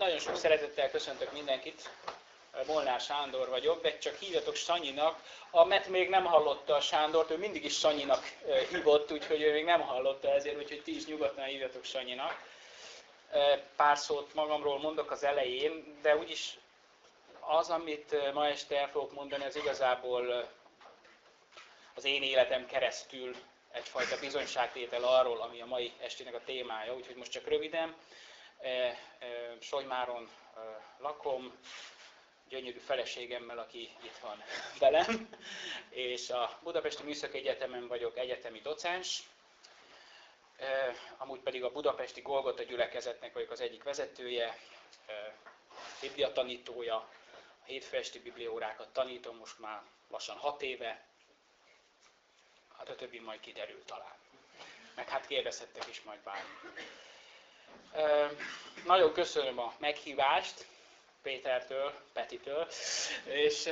Nagyon sok szeretettel köszöntök mindenkit. Molnár Sándor vagyok, de csak hívjatok Sanyinak. A Met még nem hallotta a Sándort, ő mindig is Sanyinak hívott, úgyhogy ő még nem hallotta ezért, úgyhogy ti is nyugodtan hívjatok Sanyinak. Pár szót magamról mondok az elején, de úgyis az, amit ma este el fogok mondani, az igazából az én életem keresztül egyfajta bizonyságtétel arról, ami a mai estének a témája, úgyhogy most csak röviden. Solymáron lakom, gyönyörű feleségemmel, aki itt van velem, és a Budapesti Műszaki Egyetemen vagyok egyetemi docens, amúgy pedig a Budapesti Golgota gyülekezetnek vagyok az egyik vezetője, bibliatanítója, a hétfő bibliórákat tanítom most már lassan hat éve, hát a többi majd kiderül talán. Meg hát kérdezhettek is majd bármi. Nagyon köszönöm a meghívást Pétertől, Petitől, és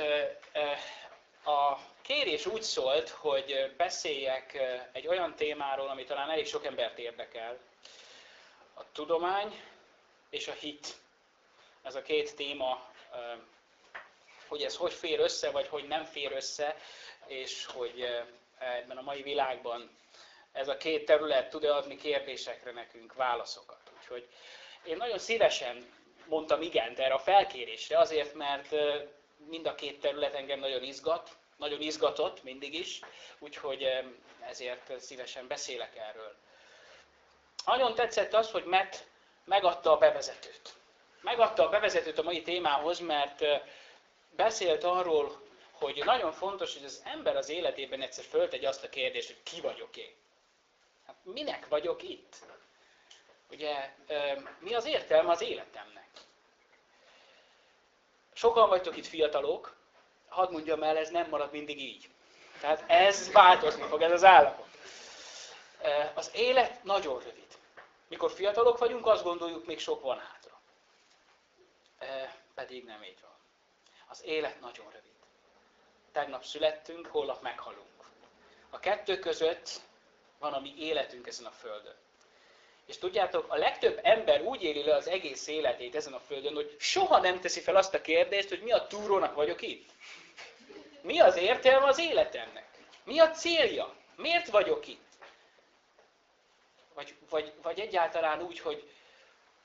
a kérés úgy szólt, hogy beszéljek egy olyan témáról, ami talán elég sok embert érdekel. A tudomány és a hit. Ez a két téma, hogy ez hogy fér össze, vagy hogy nem fér össze, és hogy ebben a mai világban ez a két terület tud-e adni kérdésekre nekünk válaszokat. Úgyhogy én nagyon szívesen mondtam igent erre a felkérésre, azért, mert mind a két terület engem nagyon izgat, nagyon izgatott mindig is, úgyhogy ezért szívesen beszélek erről. Nagyon tetszett az, hogy Matt megadta a bevezetőt. Megadta a bevezetőt a mai témához, mert beszélt arról, hogy nagyon fontos, hogy az ember az életében egyszer föltegy azt a kérdést, hogy ki vagyok én. Hát minek vagyok itt? Ugye, mi az értelme az életemnek? Sokan vagytok itt fiatalok, hadd mondjam el, ez nem marad mindig így. Tehát ez változni fog, ez az állapot. Az élet nagyon rövid. Mikor fiatalok vagyunk, azt gondoljuk, még sok van hátra. Pedig nem így van. Az élet nagyon rövid. Tegnap születtünk, holnap meghalunk. A kettő között van a mi életünk ezen a Földön. És tudjátok, a legtöbb ember úgy éli le az egész életét ezen a Földön, hogy soha nem teszi fel azt a kérdést, hogy mi a túrónak vagyok itt. Mi az értelme az életemnek? Mi a célja? Miért vagyok itt? Vagy, vagy, vagy egyáltalán úgy, hogy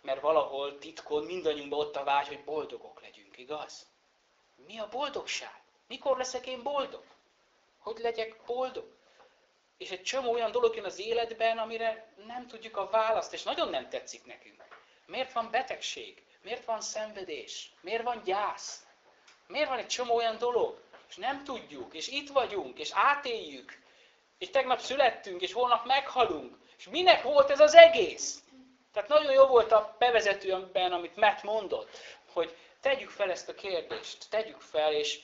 mert valahol titkon mindannyiunkban ott a vágy, hogy boldogok legyünk, igaz? Mi a boldogság? Mikor leszek én boldog? Hogy legyek boldog? És egy csomó olyan dolog jön az életben, amire nem tudjuk a választ, és nagyon nem tetszik nekünk. Miért van betegség? Miért van szenvedés? Miért van gyász? Miért van egy csomó olyan dolog? És nem tudjuk, és itt vagyunk, és átéljük, és tegnap születtünk, és holnap meghalunk. És minek volt ez az egész? Tehát nagyon jó volt a bevezetőben, amit Matt mondott, hogy tegyük fel ezt a kérdést, tegyük fel, és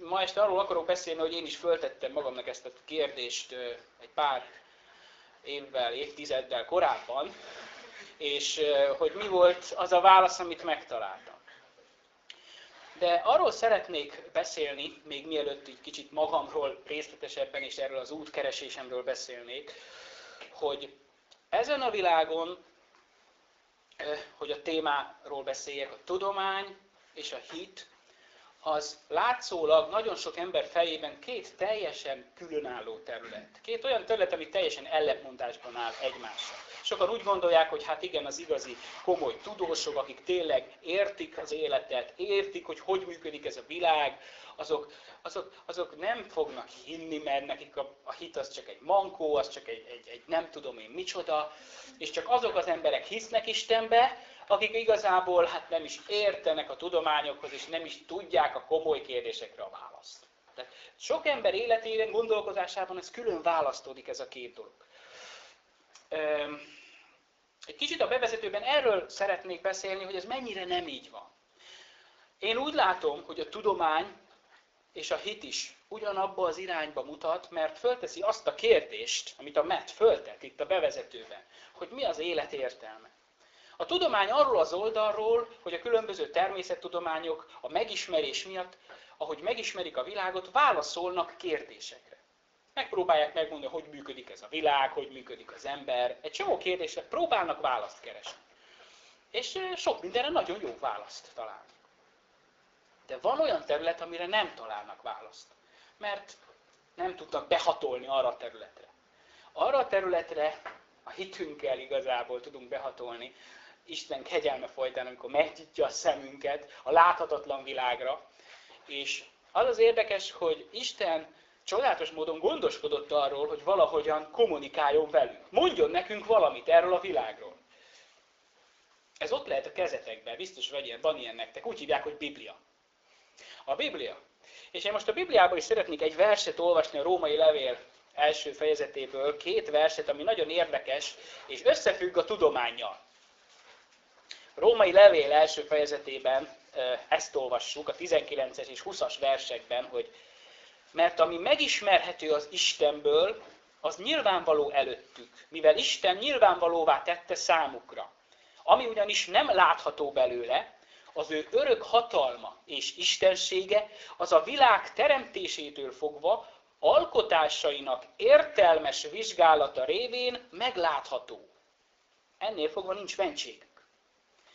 Ma este arról akarok beszélni, hogy én is föltettem magamnak ezt a kérdést egy pár évvel, évtizeddel korábban, és hogy mi volt az a válasz, amit megtaláltam. De arról szeretnék beszélni, még mielőtt egy kicsit magamról részletesebben és erről az útkeresésemről beszélnék, hogy ezen a világon, hogy a témáról beszéljek, a tudomány és a hit az látszólag nagyon sok ember fejében két teljesen különálló terület. Két olyan terület, ami teljesen ellentmondásban áll egymással. Sokan úgy gondolják, hogy hát igen, az igazi komoly tudósok, akik tényleg értik az életet, értik, hogy hogy működik ez a világ, azok, azok, azok nem fognak hinni, mert nekik a, a hit az csak egy mankó, az csak egy, egy, egy nem tudom én micsoda, és csak azok az emberek hisznek Istenbe, akik igazából hát nem is értenek a tudományokhoz, és nem is tudják a komoly kérdésekre a választ. Tehát sok ember életében, gondolkozásában ez külön választódik ez a két dolog. Egy kicsit a bevezetőben erről szeretnék beszélni, hogy ez mennyire nem így van. Én úgy látom, hogy a tudomány és a hit is ugyanabba az irányba mutat, mert fölteszi azt a kérdést, amit a Matt föltett itt a bevezetőben, hogy mi az élet értelme. A tudomány arról az oldalról, hogy a különböző természettudományok a megismerés miatt, ahogy megismerik a világot, válaszolnak kérdésekre. Megpróbálják megmondani, hogy működik ez a világ, hogy működik az ember. Egy csomó kérdésre próbálnak választ keresni. És sok mindenre nagyon jó választ találnak. De van olyan terület, amire nem találnak választ. Mert nem tudnak behatolni arra a területre. Arra a területre a hitünkkel igazából tudunk behatolni, Isten kegyelme folytán, amikor megnyitja a szemünket a láthatatlan világra. És az az érdekes, hogy Isten csodálatos módon gondoskodott arról, hogy valahogyan kommunikáljon velünk. Mondjon nekünk valamit erről a világról. Ez ott lehet a kezetekben, biztos vagy ilyen, van ilyen nektek. Úgy hívják, hogy Biblia. A Biblia. És én most a Bibliában is szeretnék egy verset olvasni a római levél első fejezetéből, két verset, ami nagyon érdekes, és összefügg a tudományjal. Római levél első fejezetében ezt olvassuk, a 19-es és 20-as versekben, hogy mert ami megismerhető az Istenből, az nyilvánvaló előttük, mivel Isten nyilvánvalóvá tette számukra. Ami ugyanis nem látható belőle, az ő örök hatalma és istensége, az a világ teremtésétől fogva alkotásainak értelmes vizsgálata révén meglátható. Ennél fogva nincs mentségük,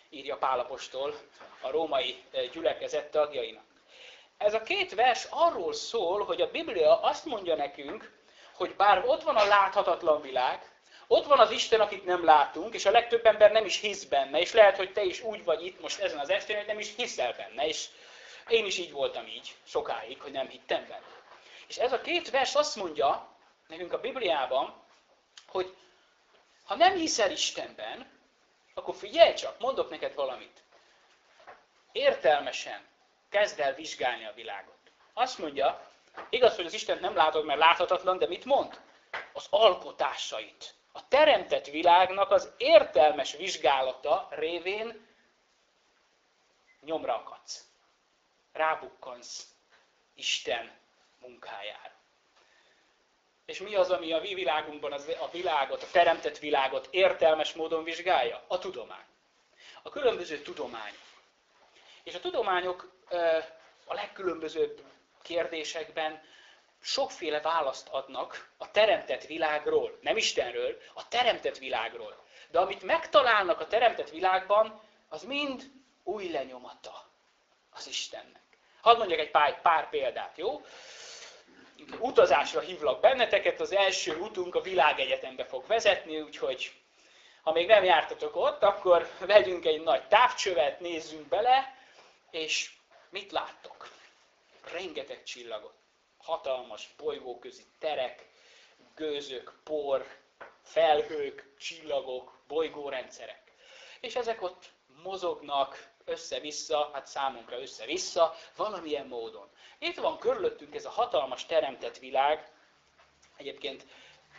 írja Pálapostól a római gyülekezet tagjainak. Ez a két vers arról szól, hogy a Biblia azt mondja nekünk, hogy bár ott van a láthatatlan világ, ott van az Isten, akit nem látunk, és a legtöbb ember nem is hisz benne, és lehet, hogy te is úgy vagy itt most ezen az estén, hogy nem is hiszel benne, és én is így voltam így, sokáig, hogy nem hittem benne. És ez a két vers azt mondja nekünk a Bibliában, hogy ha nem hiszel Istenben, akkor figyelj csak, mondok neked valamit. Értelmesen kezd el vizsgálni a világot. Azt mondja, igaz, hogy az Istent nem látod, mert láthatatlan, de mit mond? Az alkotásait. A teremtett világnak az értelmes vizsgálata révén nyomra akadsz. Rábukkansz Isten munkájára. És mi az, ami a mi világunkban az, a világot, a teremtett világot értelmes módon vizsgálja? A tudomány. A különböző tudományok. És a tudományok a legkülönbözőbb kérdésekben sokféle választ adnak a teremtett világról, nem Istenről, a teremtett világról. De amit megtalálnak a teremtett világban, az mind új lenyomata az Istennek. Hadd mondjak egy pár, pár példát, jó? Utazásra hívlak benneteket, az első utunk a világegyetembe fog vezetni, úgyhogy ha még nem jártatok ott, akkor vegyünk egy nagy távcsövet, nézzünk bele, és mit láttok? Rengeteg csillagot. Hatalmas bolygóközi terek, gőzök, por, felhők, csillagok, bolygórendszerek. És ezek ott mozognak össze-vissza, hát számunkra össze-vissza, valamilyen módon. Itt van körülöttünk ez a hatalmas teremtett világ, egyébként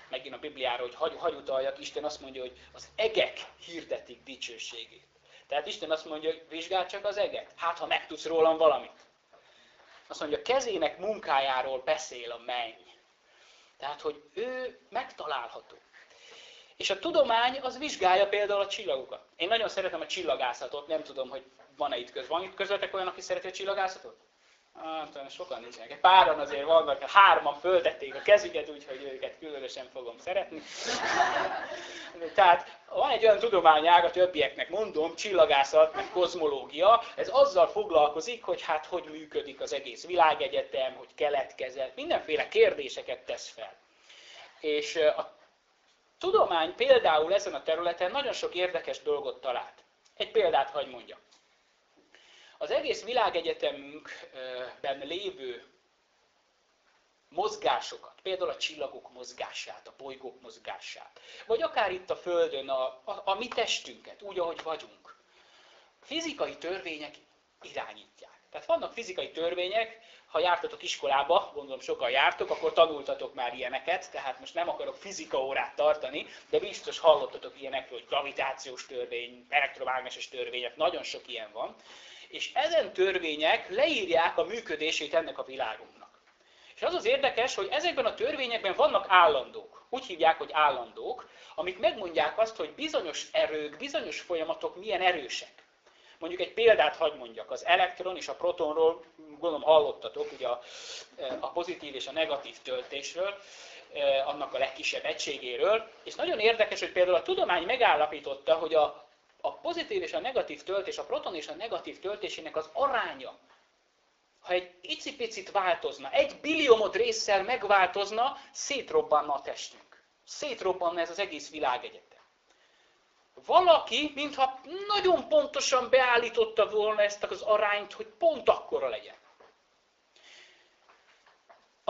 megint a Bibliára, hogy hagy, hagy utaljak, Isten azt mondja, hogy az egek hirdetik dicsőségét. Tehát Isten azt mondja, hogy vizsgáld csak az eget. Hát, ha megtudsz rólam valamit. Azt mondja, kezének munkájáról beszél a menny. Tehát, hogy ő megtalálható. És a tudomány az vizsgálja például a csillagokat. Én nagyon szeretem a csillagászatot, nem tudom, hogy van-e itt köz. Van itt közöttek olyan, aki szereti a csillagászatot? Hát, sokan nincsenek. Páran azért vannak, hárman föltették a kezüket, úgyhogy őket különösen fogom szeretni. Tehát van egy olyan tudományág, a többieknek mondom, csillagászat, meg kozmológia, ez azzal foglalkozik, hogy hát hogy működik az egész világegyetem, hogy keletkezett, mindenféle kérdéseket tesz fel. És a tudomány például ezen a területen nagyon sok érdekes dolgot talált. Egy példát hagy mondjak. Az egész világegyetemünkben lévő mozgásokat, például a csillagok mozgását, a bolygók mozgását, vagy akár itt a Földön a, a, a mi testünket, úgy, ahogy vagyunk, fizikai törvények irányítják. Tehát vannak fizikai törvények, ha jártatok iskolába, gondolom sokan jártok, akkor tanultatok már ilyeneket, tehát most nem akarok fizika órát tartani, de biztos hallottatok ilyenekről, hogy gravitációs törvény, elektromágneses törvények, nagyon sok ilyen van. És ezen törvények leírják a működését ennek a világunknak. És az az érdekes, hogy ezekben a törvényekben vannak állandók. Úgy hívják, hogy állandók, amik megmondják azt, hogy bizonyos erők, bizonyos folyamatok milyen erősek. Mondjuk egy példát hagy mondjak, az elektron és a protonról, gondolom hallottatok, ugye a, a pozitív és a negatív töltésről, annak a legkisebb egységéről, és nagyon érdekes, hogy például a tudomány megállapította, hogy a a pozitív és a negatív töltés, a proton és a negatív töltésének az aránya, ha egy icipicit változna, egy billiomod résszel megváltozna, szétrobbanna a testünk. Szétrobbanna ez az egész világegyetem. Valaki, mintha nagyon pontosan beállította volna ezt az arányt, hogy pont akkora legyen.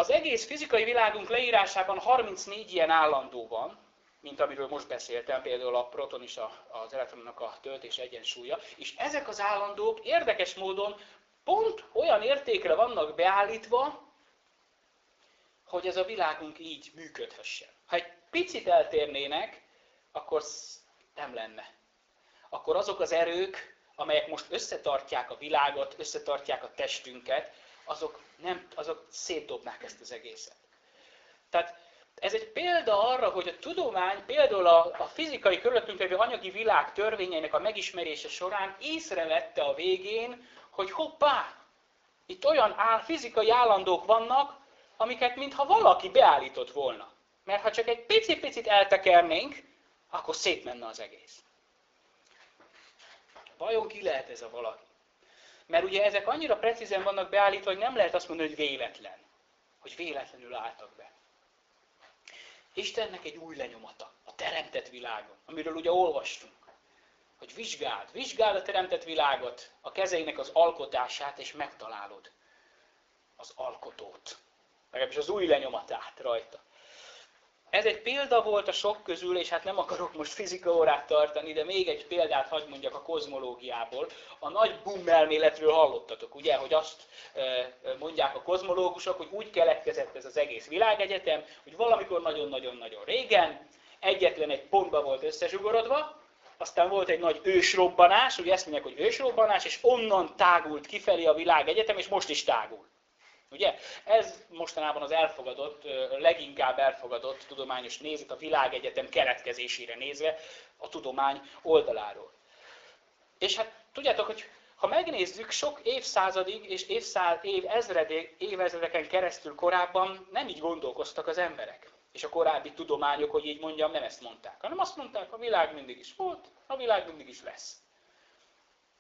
Az egész fizikai világunk leírásában 34 ilyen állandó van, mint amiről most beszéltem, például a proton és az elektronnak a töltés egyensúlya, és ezek az állandók érdekes módon pont olyan értékre vannak beállítva, hogy ez a világunk így működhessen. Ha egy picit eltérnének, akkor nem lenne. Akkor azok az erők, amelyek most összetartják a világot, összetartják a testünket, azok, nem, azok szétdobnák ezt az egészet. Tehát ez egy példa arra, hogy a tudomány például a, a fizikai körülöttünk lévő anyagi világ törvényeinek a megismerése során észrevette a végén, hogy hoppá, itt olyan áll, fizikai állandók vannak, amiket mintha valaki beállított volna. Mert ha csak egy picit-picit eltekernénk, akkor szétmenne az egész. Vajon ki lehet ez a valaki? Mert ugye ezek annyira precízen vannak beállítva, hogy nem lehet azt mondani, hogy véletlen. Hogy véletlenül álltak be. Istennek egy új lenyomata a teremtett világon, amiről ugye olvastunk. Hogy vizsgáld, vizsgáld a teremtett világot, a kezeinek az alkotását, és megtalálod az alkotót. Legalábbis az új lenyomatát rajta. Ez egy példa volt a sok közül, és hát nem akarok most fizika órát tartani, de még egy példát hagy mondjak a kozmológiából. A nagy boom elméletről hallottatok, ugye, hogy azt mondják a kozmológusok, hogy úgy keletkezett ez az egész világegyetem, hogy valamikor nagyon-nagyon-nagyon régen egyetlen egy pontba volt összezsugorodva, aztán volt egy nagy ősrobbanás, ugye ezt mondják, hogy ősrobbanás, és onnan tágult kifelé a világegyetem, és most is tágul. Ugye? Ez mostanában az elfogadott, leginkább elfogadott tudományos nézet a világegyetem keletkezésére nézve a tudomány oldaláról. És hát tudjátok, hogy ha megnézzük, sok évszázadig és évszáz, év ezredek, évezredeken keresztül korábban nem így gondolkoztak az emberek. És a korábbi tudományok, hogy így mondjam, nem ezt mondták, hanem azt mondták, a világ mindig is volt, a világ mindig is lesz.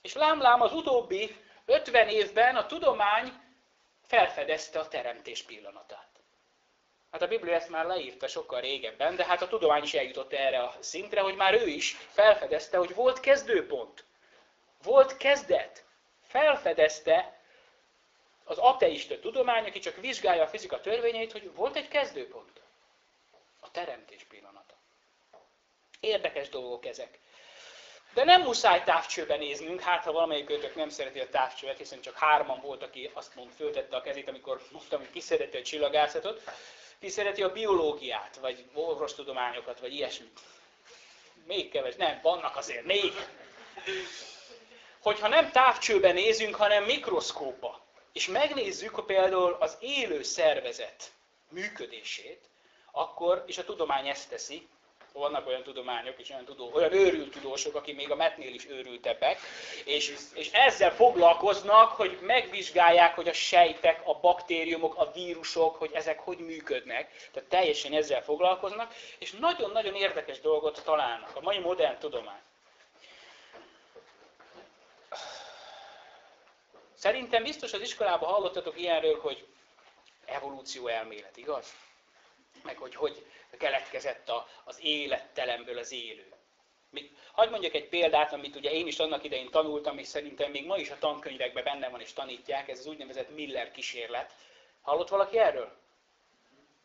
És lámlám az utóbbi 50 évben a tudomány felfedezte a teremtés pillanatát. Hát a Biblia ezt már leírta sokkal régebben, de hát a tudomány is eljutott erre a szintre, hogy már ő is felfedezte, hogy volt kezdőpont. Volt kezdet. Felfedezte az ateista tudomány, aki csak vizsgálja a fizika törvényeit, hogy volt egy kezdőpont. A teremtés pillanata. Érdekes dolgok ezek. De nem muszáj távcsőbe néznünk, hát ha valamelyik őtök nem szereti a távcsövet, hiszen csak hárman volt, aki azt mond, föltette a kezét, amikor mondtam, hogy ki szereti a csillagászatot, ki szereti a biológiát, vagy orvostudományokat, vagy ilyesmit. Még keves, nem, vannak azért, még. Hogyha nem távcsőbe nézünk, hanem mikroszkóba, és megnézzük például az élő szervezet működését, akkor, és a tudomány ezt teszi, vannak olyan tudományok és olyan, tudó, olyan őrült tudósok, akik még a metnél is őrültebbek, és, és ezzel foglalkoznak, hogy megvizsgálják, hogy a sejtek, a baktériumok, a vírusok, hogy ezek hogy működnek. Tehát teljesen ezzel foglalkoznak, és nagyon-nagyon érdekes dolgot találnak. A mai modern tudomány. Szerintem biztos az iskolában hallottatok ilyenről, hogy evolúció elmélet, igaz? Meg hogy hogy keletkezett a, az élettelemből az élő. Még, hagyd mondjak egy példát, amit ugye én is annak idején tanultam, és szerintem még ma is a tankönyvekben benne van és tanítják, ez az úgynevezett Miller kísérlet. Hallott valaki erről?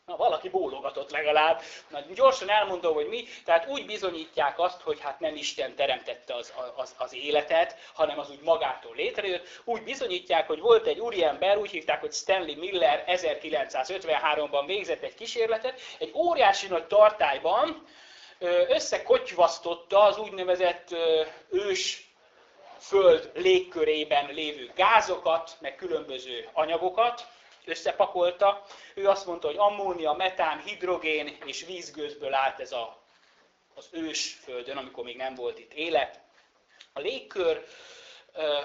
Na, valaki bólogatott legalább. Na, gyorsan elmondom, hogy mi. Tehát úgy bizonyítják azt, hogy hát nem Isten teremtette az, az, az életet, hanem az úgy magától létrejött. Úgy bizonyítják, hogy volt egy úriember, úgy hívták, hogy Stanley Miller 1953-ban végzett egy kísérletet, egy óriási nagy tartályban összekotyvasztotta az úgynevezett ős föld légkörében lévő gázokat, meg különböző anyagokat, összepakolta. Ő azt mondta, hogy ammónia, metán, hidrogén és vízgőzből állt ez a, az ős földön, amikor még nem volt itt élet. A légkör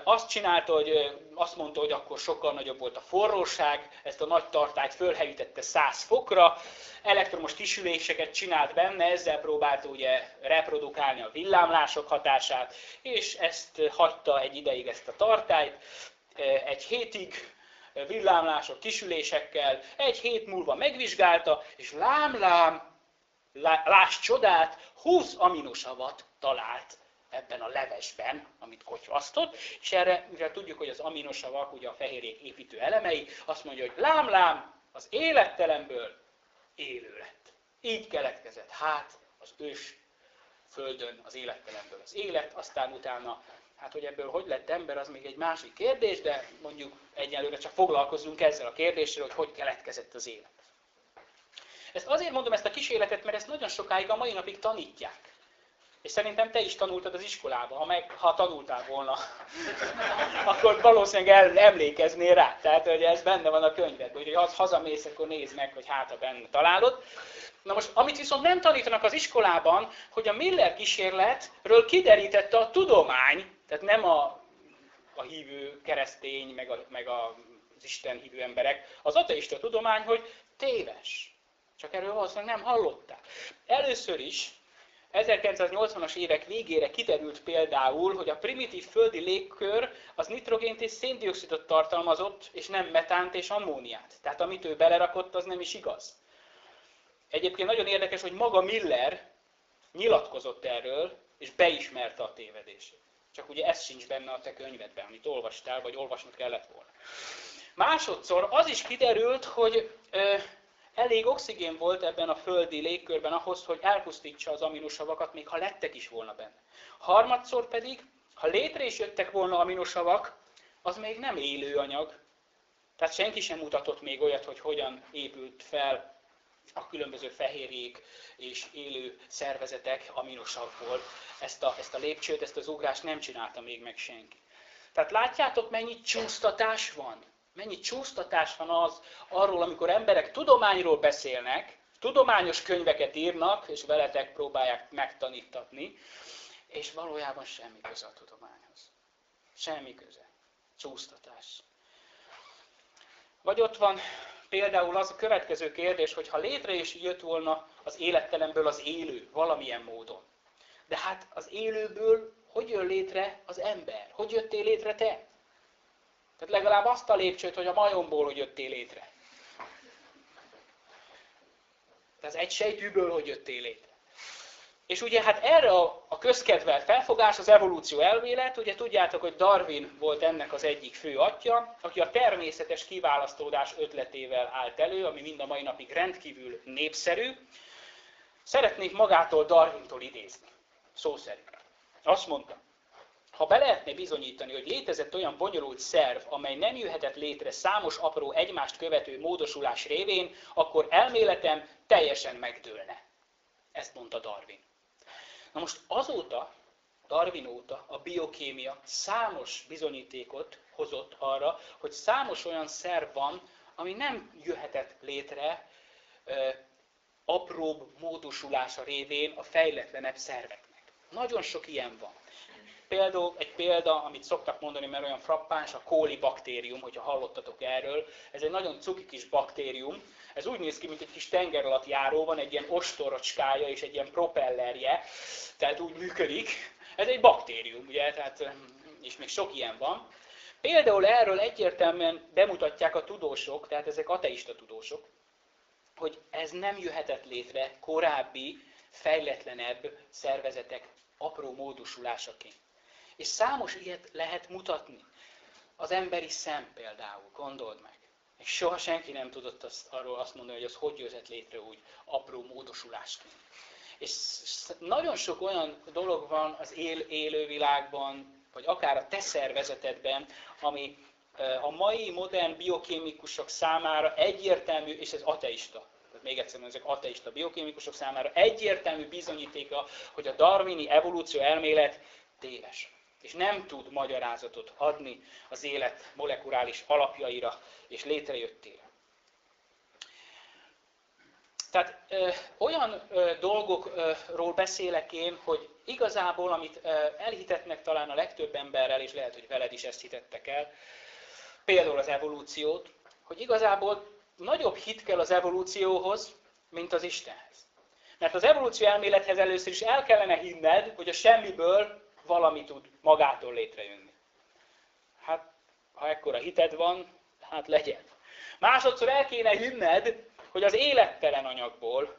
azt csinálta, hogy azt mondta, hogy akkor sokkal nagyobb volt a forróság, ezt a nagy tartályt fölhelyítette 100 fokra, elektromos kisüléseket csinált benne, ezzel próbálta ugye reprodukálni a villámlások hatását, és ezt hagyta egy ideig ezt a tartályt, egy hétig villámlások, kisülésekkel, egy hét múlva megvizsgálta, és lám-lám, láss csodát, 20 aminosavat talált ebben a levesben, amit kotyvasztott, és erre, mivel tudjuk, hogy az aminosavak, ugye a fehérjék építő elemei, azt mondja, hogy lám-lám, az élettelenből élő lett. Így keletkezett hát az ős földön az élettelenből az élet, aztán utána, hát hogy ebből hogy lett ember, az még egy másik kérdés, de mondjuk egyelőre csak foglalkozunk ezzel a kérdéssel, hogy hogy keletkezett az élet. Ezt azért mondom ezt a kísérletet, mert ezt nagyon sokáig a mai napig tanítják. És szerintem te is tanultad az iskolába, ha, meg, ha tanultál volna, akkor valószínűleg el, emlékeznél rá. Tehát, hogy ez benne van a könyvedben, úgyhogy ha hazamész, akkor nézd meg, hogy hát, ha benne találod. Na most, amit viszont nem tanítanak az iskolában, hogy a Miller kísérletről kiderítette a tudomány, tehát nem a, a hívő keresztény, meg, a, meg a, az Isten hívő emberek, az ateista tudomány, hogy téves. Csak erről valószínűleg nem hallottál. Először is 1980-as évek végére kiderült például, hogy a primitív földi légkör az nitrogént és széndiokszidot tartalmazott, és nem metánt és ammóniát. Tehát amit ő belerakott, az nem is igaz. Egyébként nagyon érdekes, hogy maga Miller nyilatkozott erről, és beismerte a tévedését. Csak ugye ez sincs benne a te könyvedben, amit olvastál, vagy olvasnod kellett volna. Másodszor az is kiderült, hogy Elég oxigén volt ebben a földi légkörben ahhoz, hogy elpusztítsa az aminosavakat, még ha lettek is volna benne. Harmadszor pedig, ha létre is jöttek volna aminosavak, az még nem élő anyag. Tehát senki sem mutatott még olyat, hogy hogyan épült fel a különböző fehérjék és élő szervezetek aminosavból. Ezt a, ezt a lépcsőt, ezt az ugrást nem csinálta még meg senki. Tehát látjátok, mennyi csúsztatás van? Mennyi csúsztatás van az arról, amikor emberek tudományról beszélnek, tudományos könyveket írnak, és veletek próbálják megtanítatni, és valójában semmi köze a tudományhoz. Semmi köze. Csúsztatás. Vagy ott van például az a következő kérdés, hogy ha létre is jött volna az élettelenből az élő valamilyen módon. De hát az élőből hogy jön létre az ember? Hogy jöttél létre te? Tehát legalább azt a lépcsőt, hogy a majomból hogy jöttél létre. Tehát egy sejtűből hogy jöttél létre. És ugye hát erre a közkedvelt felfogás, az evolúció elmélet, ugye tudjátok, hogy Darwin volt ennek az egyik fő atya, aki a természetes kiválasztódás ötletével állt elő, ami mind a mai napig rendkívül népszerű. Szeretnék magától Darwintól idézni, szó szerint. Azt mondta, ha be lehetne bizonyítani, hogy létezett olyan bonyolult szerv, amely nem jöhetett létre számos apró egymást követő módosulás révén, akkor elméletem teljesen megdőlne. Ezt mondta Darwin. Na most azóta, Darwin óta a biokémia számos bizonyítékot hozott arra, hogy számos olyan szerv van, ami nem jöhetett létre ö, apróbb módosulása révén a fejletlenebb szerveknek. Nagyon sok ilyen van. Például egy példa, amit szoktak mondani, mert olyan frappáns, a kóli baktérium, hogyha hallottatok erről. Ez egy nagyon cuki kis baktérium. Ez úgy néz ki, mint egy kis tenger alatt járó, van egy ilyen ostorocskája és egy ilyen propellerje, tehát úgy működik. Ez egy baktérium, ugye, tehát, és még sok ilyen van. Például erről egyértelműen bemutatják a tudósok, tehát ezek ateista tudósok, hogy ez nem jöhetett létre korábbi, fejletlenebb szervezetek apró módosulásaként. És számos ilyet lehet mutatni. Az emberi szem például, gondold meg. És soha senki nem tudott azt, arról azt mondani, hogy az hogy jöhet létre úgy apró módosulásként. És nagyon sok olyan dolog van az él, élő világban, vagy akár a te szervezetedben, ami a mai modern biokémikusok számára egyértelmű, és ez ateista, még egyszer ezek ateista biokémikusok számára egyértelmű bizonyítéka, hogy a darwini evolúció elmélet téves és nem tud magyarázatot adni az élet molekuláris alapjaira és létrejöttére. Tehát ö, olyan ö, dolgokról beszélek én, hogy igazából, amit ö, elhitetnek talán a legtöbb emberrel, és lehet, hogy veled is ezt hitettek el, például az evolúciót, hogy igazából nagyobb hit kell az evolúcióhoz, mint az Istenhez. Mert az evolúció elmélethez először is el kellene hinned, hogy a semmiből valami tud magától létrejönni. Hát, ha ekkora hited van, hát legyen. Másodszor el kéne hinned, hogy az élettelen anyagból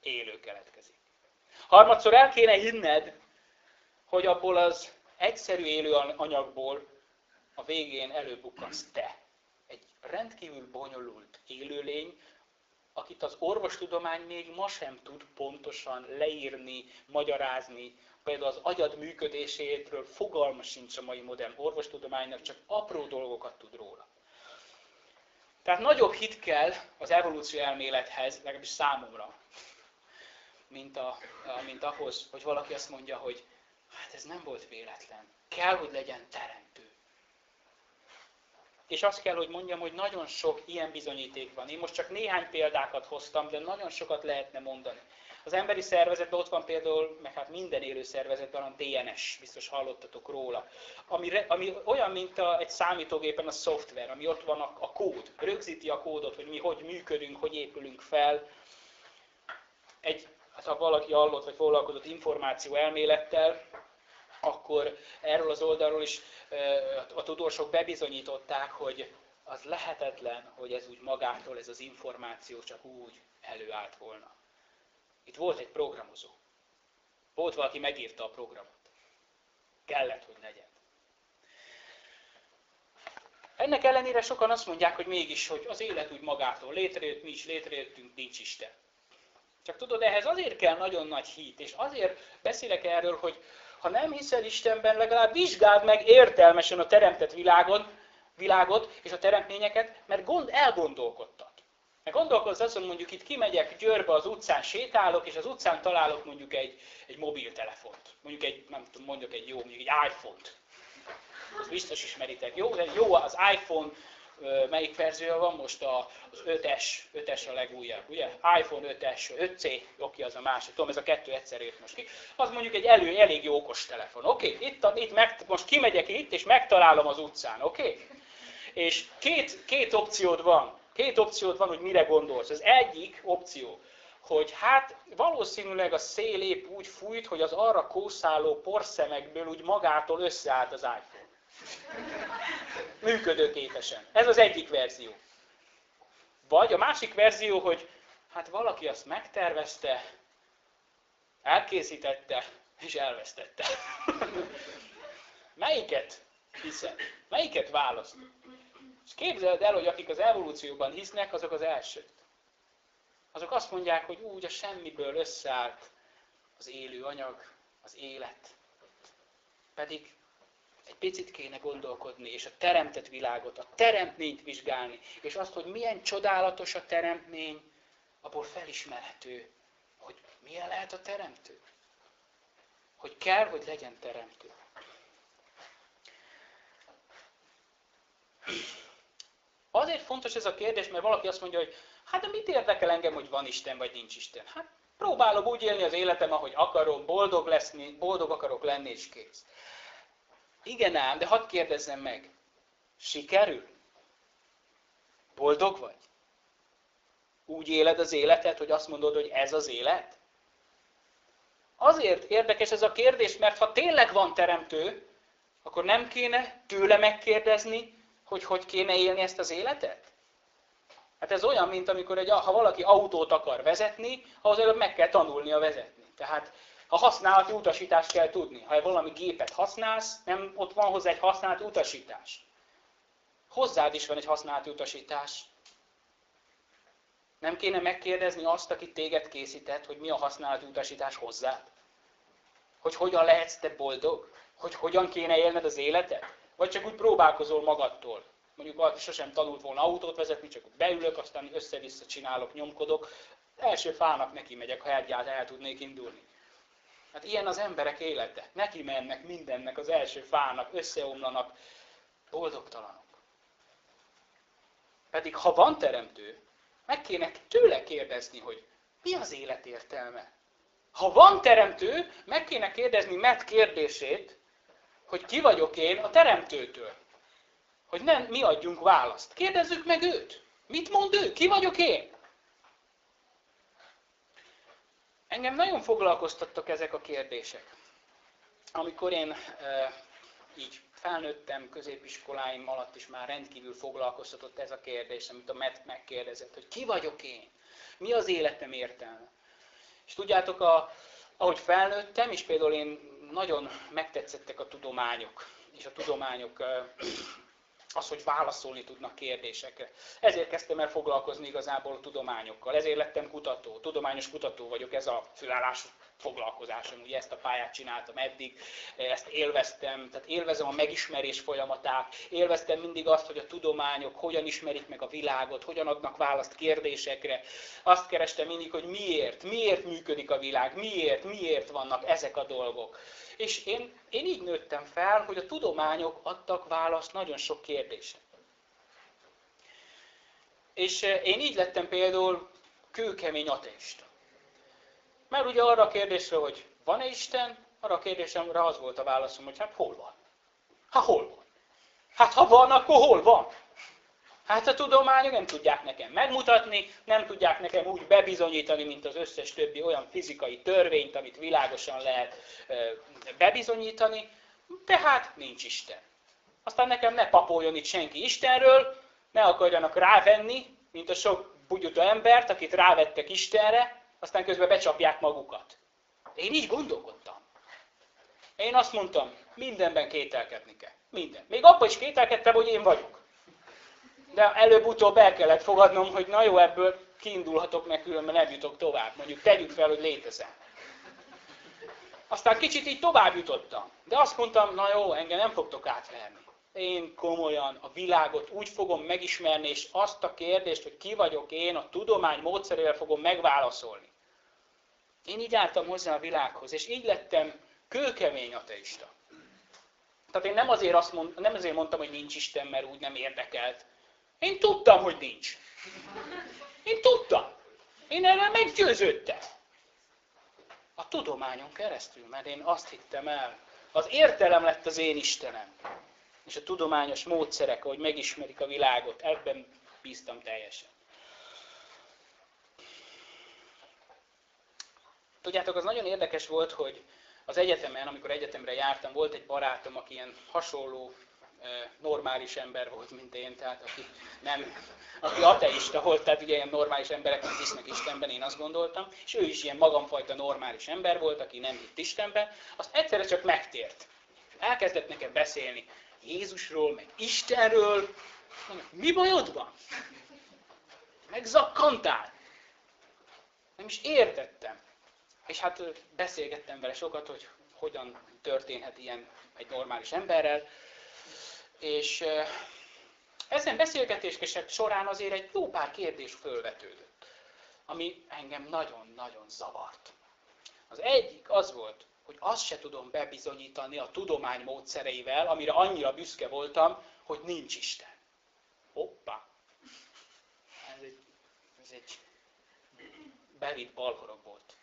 élő keletkezik. Harmadszor el kéne hinned, hogy abból az egyszerű élő anyagból a végén előbukkansz te. Egy rendkívül bonyolult élőlény, akit az orvostudomány még ma sem tud pontosan leírni, magyarázni, például az agyad működéséről fogalma sincs a mai modern orvostudománynak, csak apró dolgokat tud róla. Tehát nagyobb hit kell az evolúció elmélethez, legalábbis számomra, mint, a, mint ahhoz, hogy valaki azt mondja, hogy hát ez nem volt véletlen. Kell, hogy legyen teremtő. És azt kell, hogy mondjam, hogy nagyon sok ilyen bizonyíték van. Én most csak néhány példákat hoztam, de nagyon sokat lehetne mondani. Az emberi szervezetben ott van például, meg hát minden élő szervezetben a DNS, biztos hallottatok róla, ami, ami olyan, mint a, egy számítógépen a szoftver, ami ott van a, a kód, rögzíti a kódot, hogy mi hogy működünk, hogy épülünk fel. Egy, hát ha valaki hallott, vagy foglalkozott információ elmélettel, akkor erről az oldalról is a tudósok bebizonyították, hogy az lehetetlen, hogy ez úgy magától, ez az információ csak úgy előállt volna. Itt volt egy programozó. Volt valaki, megírta a programot. Kellett, hogy legyen. Ennek ellenére sokan azt mondják, hogy mégis, hogy az élet úgy magától létrejött, mi is létrejöttünk, nincs Isten. Csak tudod, ehhez azért kell nagyon nagy hit, és azért beszélek erről, hogy ha nem hiszel Istenben, legalább vizsgáld meg értelmesen a teremtett világon, világot és a teremtményeket, mert gond, elgondolkodtak. Gondolkozz azon, mondjuk itt kimegyek Győrbe az utcán, sétálok, és az utcán találok mondjuk egy, egy mobiltelefont. Mondjuk egy, nem tudom, mondjuk egy jó, mondjuk egy iPhone-t. Ezt biztos ismeritek. Jó, de jó az iPhone, melyik verziója van most? Az 5S, 5S a legújabb, ugye? iPhone 5S, 5C, oké, az a másik. Tudom, ez a kettő egyszer jött most ki. Az mondjuk egy elő, elég jó okos telefon, oké? Itt, itt meg, most kimegyek itt, és megtalálom az utcán, oké? És két, két opciód van. Két opciód van, hogy mire gondolsz. Az egyik opció, hogy hát valószínűleg a szél épp úgy fújt, hogy az arra kószáló porszemekből úgy magától összeállt az iPhone. Működőképesen. Ez az egyik verzió. Vagy a másik verzió, hogy hát valaki azt megtervezte, elkészítette, és elvesztette. Melyiket hiszed? Melyiket választ? És képzeld el, hogy akik az evolúcióban hisznek, azok az elsők. Azok azt mondják, hogy úgy a semmiből összeállt az élő anyag, az élet. Pedig egy picit kéne gondolkodni, és a teremtett világot, a teremtményt vizsgálni, és azt, hogy milyen csodálatos a teremtmény, abból felismerhető, hogy milyen lehet a teremtő. Hogy kell, hogy legyen teremtő. Azért fontos ez a kérdés, mert valaki azt mondja, hogy hát de mit érdekel engem, hogy van Isten vagy nincs Isten? Hát próbálom úgy élni az életem, ahogy akarom, boldog, leszni, boldog akarok lenni, és kész. Igen ám, de hadd kérdezzem meg, sikerül? Boldog vagy? Úgy éled az életet, hogy azt mondod, hogy ez az élet? Azért érdekes ez a kérdés, mert ha tényleg van teremtő, akkor nem kéne tőle megkérdezni, hogy hogy kéne élni ezt az életet? Hát ez olyan, mint amikor egy, ha valaki autót akar vezetni, ahhoz előbb meg kell tanulnia vezetni. Tehát a használati utasítást kell tudni. Ha valami gépet használsz, nem ott van hozzá egy használati utasítás. Hozzád is van egy használati utasítás. Nem kéne megkérdezni azt, aki téged készített, hogy mi a használati utasítás hozzád? Hogy hogyan lehetsz te boldog? Hogy hogyan kéne élned az életet? Vagy csak úgy próbálkozol magadtól. Mondjuk valaki sosem tanult volna autót vezetni, csak beülök, aztán össze-vissza csinálok, nyomkodok. Első fának neki megyek, ha egyáltalán el tudnék indulni. Hát ilyen az emberek élete. Neki mennek mindennek, az első fának, összeomlanak, boldogtalanok. Pedig ha van teremtő, Meg kéne tőle kérdezni, hogy mi az élet értelme? Ha van teremtő, meg kéne kérdezni Matt kérdését, hogy ki vagyok én a teremtőtől. Hogy nem mi adjunk választ. Kérdezzük meg őt. Mit mond ő? Ki vagyok én? Engem nagyon foglalkoztattak ezek a kérdések. Amikor én e, így felnőttem középiskoláim alatt is már rendkívül foglalkoztatott ez a kérdés, amit a Matt megkérdezett, hogy ki vagyok én? Mi az életem értelme? És tudjátok, a, ahogy felnőttem, és például én nagyon megtetszettek a tudományok, és a tudományok az, hogy válaszolni tudnak kérdésekre. Ezért kezdtem el foglalkozni igazából a tudományokkal. Ezért lettem kutató, tudományos kutató vagyok, ez a főállás foglalkozásom. Ugye ezt a pályát csináltam eddig, ezt élveztem, tehát élvezem a megismerés folyamatát, élveztem mindig azt, hogy a tudományok hogyan ismerik meg a világot, hogyan adnak választ kérdésekre. Azt kerestem mindig, hogy miért, miért működik a világ, miért, miért vannak ezek a dolgok. És én, én így nőttem fel, hogy a tudományok adtak választ nagyon sok kérdésre. És eh, én így lettem például kőkemény ateista. Mert ugye arra a kérdésre, hogy van-e Isten, arra a kérdésemre az volt a válaszom, hogy hát hol van? Hát hol van? Hát ha van, akkor hol van? Hát a tudományok nem tudják nekem megmutatni, nem tudják nekem úgy bebizonyítani, mint az összes többi olyan fizikai törvényt, amit világosan lehet bebizonyítani, tehát nincs Isten. Aztán nekem ne papoljon itt senki Istenről, ne akarjanak rávenni, mint a sok bugyuta embert, akit rávettek Istenre, aztán közben becsapják magukat. Én így gondolkodtam. Én azt mondtam, mindenben kételkedni kell. Minden. Még abban is kételkedtem, hogy én vagyok. De előbb-utóbb el kellett fogadnom, hogy na jó, ebből kiindulhatok, mert különben nem jutok tovább. Mondjuk tegyük fel, hogy létezem. Aztán kicsit így tovább jutottam. De azt mondtam, na jó, engem nem fogtok átverni. Én komolyan a világot úgy fogom megismerni, és azt a kérdést, hogy ki vagyok én, a tudomány módszerével fogom megválaszolni. Én így álltam hozzá a világhoz, és így lettem kőkemény ateista. Tehát én nem azért, azt mond, nem azért mondtam, hogy nincs Isten, mert úgy nem érdekelt. Én tudtam, hogy nincs. Én tudtam. Én erre meggyőződtem. A tudományon keresztül, mert én azt hittem el. Az értelem lett az én Istenem. És a tudományos módszerek, ahogy megismerik a világot, ebben bíztam teljesen. Tudjátok, az nagyon érdekes volt, hogy az egyetemen, amikor egyetemre jártam, volt egy barátom, aki ilyen hasonló normális ember volt, mint én, tehát aki, nem, aki ateista volt, tehát ugye ilyen normális emberek nem hisznek Istenben, én azt gondoltam, és ő is ilyen magamfajta normális ember volt, aki nem hitt Istenben, azt egyszerre csak megtért. Elkezdett nekem beszélni Jézusról, meg Istenről, mi bajod van? Megzakkantál? Nem is értettem. És hát beszélgettem vele sokat, hogy hogyan történhet ilyen egy normális emberrel, és ezen beszélgetések során azért egy jó pár kérdés fölvetődött, ami engem nagyon-nagyon zavart. Az egyik az volt, hogy azt se tudom bebizonyítani a tudomány módszereivel, amire annyira büszke voltam, hogy nincs Isten. Hoppá! Ez egy, ez egy bevitt balhorog volt.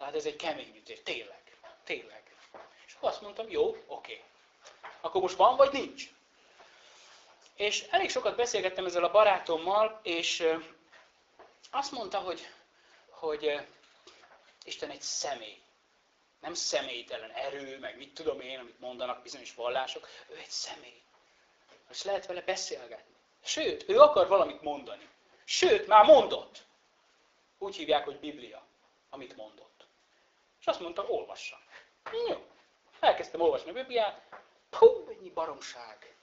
Tehát ez egy kemény ütés, tényleg, tényleg. És azt mondtam, jó, oké. Akkor most van, vagy nincs? És elég sokat beszélgettem ezzel a barátommal, és azt mondta, hogy, hogy Isten egy személy. Nem személytelen erő, meg mit tudom én, amit mondanak bizonyos vallások. Ő egy személy. És lehet vele beszélgetni. Sőt, ő akar valamit mondani. Sőt, már mondott. Úgy hívják, hogy Biblia, amit mondott. És azt mondta, olvassa. Jó. Elkezdtem olvasni a Bibliát. Pú, ennyi baromság.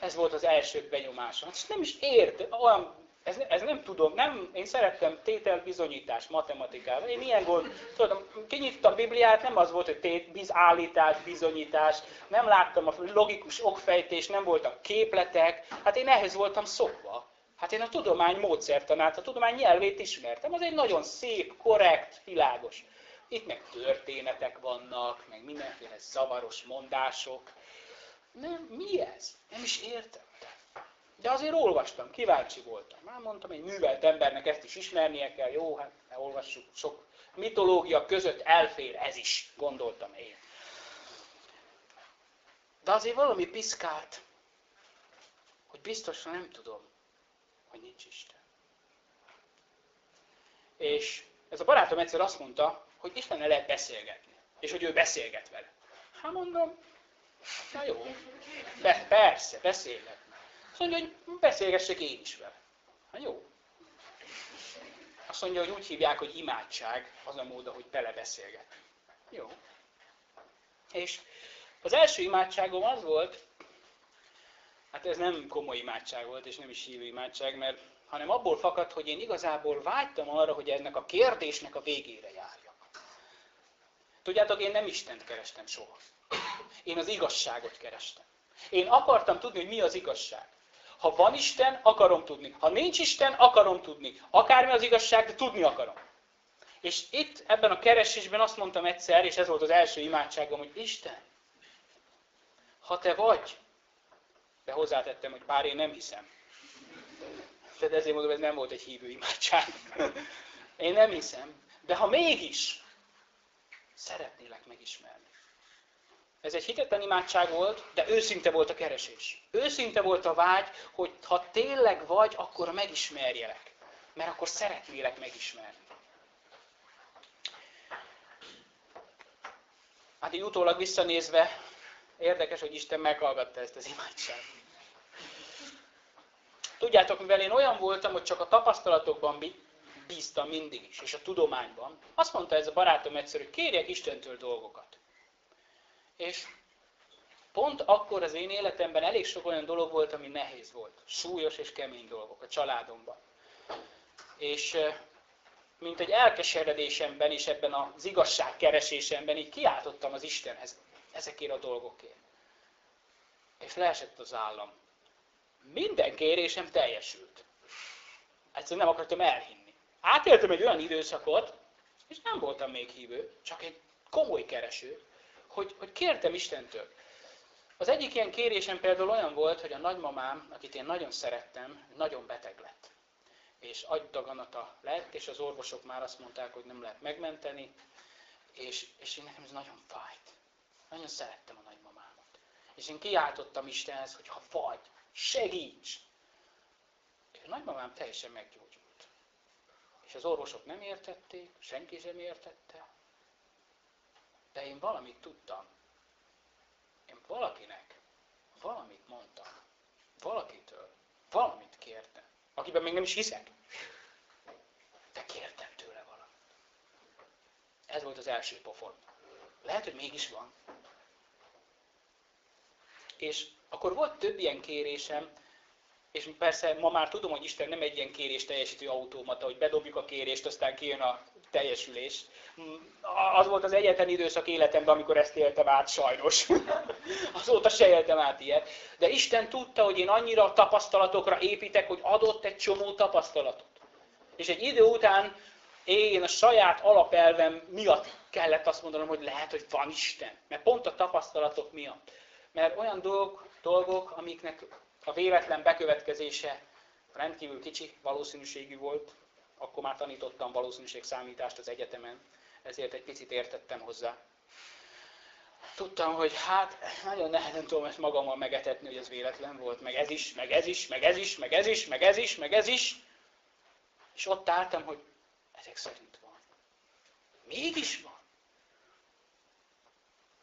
Ez volt az első benyomásom. Hát nem is ért, olyan, ez, ez nem tudom, nem, én szerettem tételbizonyítás matematikával. Én ilyen volt, tudom, kinyittam Bibliát, nem az volt, hogy tét, biz, állítás, bizonyítás, nem láttam a logikus okfejtés, nem voltak képletek, hát én ehhez voltam szokva. Hát én a tudomány módszertanát, a tudomány nyelvét ismertem, az egy nagyon szép, korrekt, világos. Itt meg történetek vannak, meg mindenféle zavaros mondások. Nem, mi ez? Nem is értettem. De azért olvastam, kíváncsi voltam. Már mondtam, egy művelt embernek ezt is ismernie kell. Jó, hát ne olvassuk. Sok mitológia között elfér ez is, gondoltam én. De azért valami piszkált, hogy biztosan nem tudom, hogy nincs Isten. És ez a barátom egyszer azt mondta, hogy Istennel lehet beszélgetni. És hogy ő beszélget vele. Hát mondom, na jó, Be, persze, beszélget. Azt mondja, hogy beszélgessek én is vele. Hát jó. Azt mondja, hogy úgy hívják, hogy imádság, az a mód, hogy belebeszélget. Jó. És az első imádságom az volt, hát ez nem komoly imádság volt, és nem is hívő imádság, mert hanem abból fakadt, hogy én igazából vágytam arra, hogy ennek a kérdésnek a végére járjak. Tudjátok, én nem Istent kerestem soha. Én az igazságot kerestem. Én akartam tudni, hogy mi az igazság. Ha van Isten, akarom tudni. Ha nincs Isten, akarom tudni. Akármi az igazság, de tudni akarom. És itt, ebben a keresésben azt mondtam egyszer, és ez volt az első imádságom, hogy Isten, ha te vagy, de hozzátettem, hogy bár én nem hiszem. Tehát ezért mondom, ez nem volt egy hívő imádság. Én nem hiszem. De ha mégis, szeretnélek megismerni. Ez egy hitetlen imádság volt, de őszinte volt a keresés. Őszinte volt a vágy, hogy ha tényleg vagy, akkor megismerjelek. Mert akkor szeretnélek megismerni. Hát így utólag visszanézve, érdekes, hogy Isten meghallgatta ezt az imádságot. Tudjátok, mivel én olyan voltam, hogy csak a tapasztalatokban bíztam mindig is, és a tudományban, azt mondta ez a barátom egyszer, hogy kérjek Istentől dolgokat. És pont akkor az én életemben elég sok olyan dolog volt, ami nehéz volt. Súlyos és kemény dolgok a családomban. És mint egy elkeseredésemben és ebben az igazságkeresésemben így kiáltottam az Istenhez ezekért a dolgokért. És leesett az állam. Minden kérésem teljesült. Egyszerűen nem akartam elhinni. Átéltem egy olyan időszakot, és nem voltam még hívő, csak egy komoly kereső, hogy, hogy kértem Istentől. Az egyik ilyen kérésem például olyan volt, hogy a nagymamám, akit én nagyon szerettem, nagyon beteg lett. És agydaganata lett, és az orvosok már azt mondták, hogy nem lehet megmenteni, és, és én nekem ez nagyon fájt. Nagyon szerettem a nagymamámat. És én kiáltottam Istenhez, hogy ha vagy, segíts! És a nagymamám teljesen meggyógyult. És az orvosok nem értették, senki sem értette, de én valamit tudtam. Én valakinek valamit mondtam. Valakitől valamit kértem. Akiben még nem is hiszek. De kértem tőle valamit. Ez volt az első pofon. Lehet, hogy mégis van. És akkor volt több ilyen kérésem, és persze ma már tudom, hogy Isten nem egy ilyen kérés teljesítő automata, hogy bedobjuk a kérést, aztán kijön a teljesülés. Az volt az egyetlen időszak életemben, amikor ezt éltem át, sajnos. Azóta se éltem át ilyet. De Isten tudta, hogy én annyira tapasztalatokra építek, hogy adott egy csomó tapasztalatot. És egy idő után én a saját alapelvem miatt kellett azt mondanom, hogy lehet, hogy van Isten. Mert pont a tapasztalatok miatt. Mert olyan dolgok, dolgok amiknek a véletlen bekövetkezése rendkívül kicsi valószínűségű volt, akkor már tanítottam valószínűségszámítást az egyetemen, ezért egy picit értettem hozzá. Tudtam, hogy hát nagyon nehezen tudom ezt magammal megetetni, hogy ez véletlen volt, meg ez is, meg ez is, meg ez is, meg ez is, meg ez is, meg ez is. És ott álltam, hogy ezek szerint van. Mégis van.